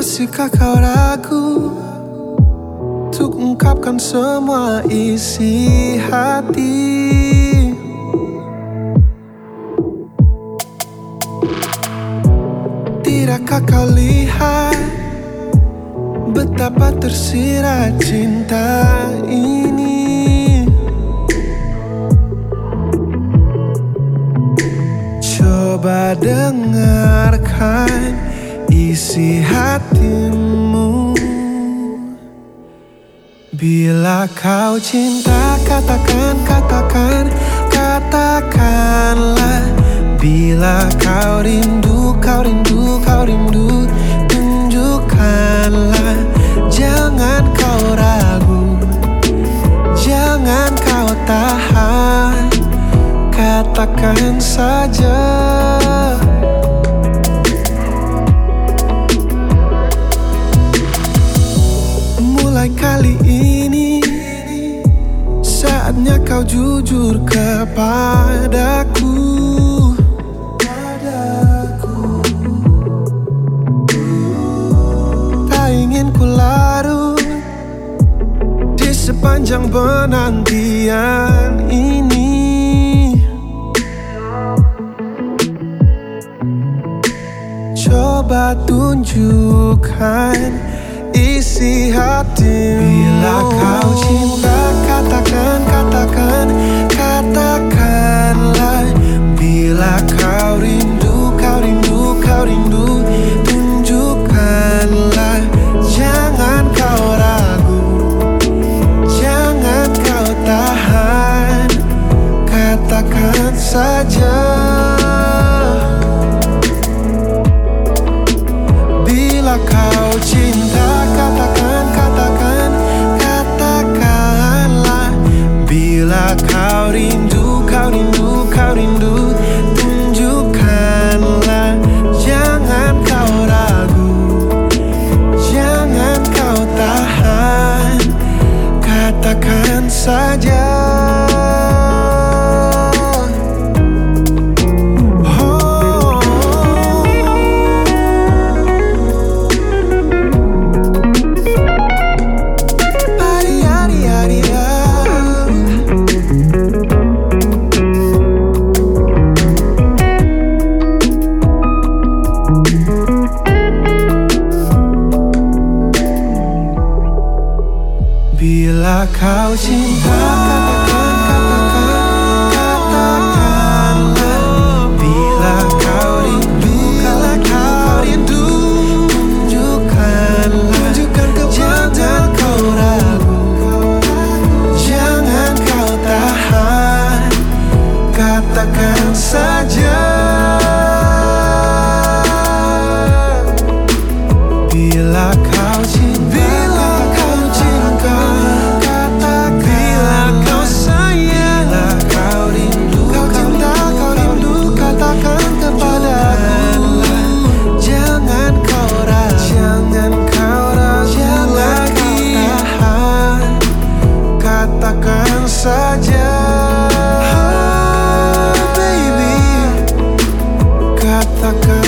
Masihkah kau ragu Untuk ungkapkan semua isi hati. Tidakkah kau lihat Betapa tersirat cinta ini? Coba dengarkan isi hatimu. Bila kau cinta katakan, katakan, katakanlah. Bila kau rindu, kau rindu, kau rindu Tunjukkanlah. Jangan kau ragu Jangan kau tahan. Katakan saja kau jujur kepadaku. Tak ingin ku larut Di sepanjang penantian ini. Coba tunjukkan isi hatimu. Bila kau cinta saja. Bila kau cinta katakan, katakan, katakanlah. Bila kau rindu, kau rindu, kau rindu Bila kau cinta katakan, esta.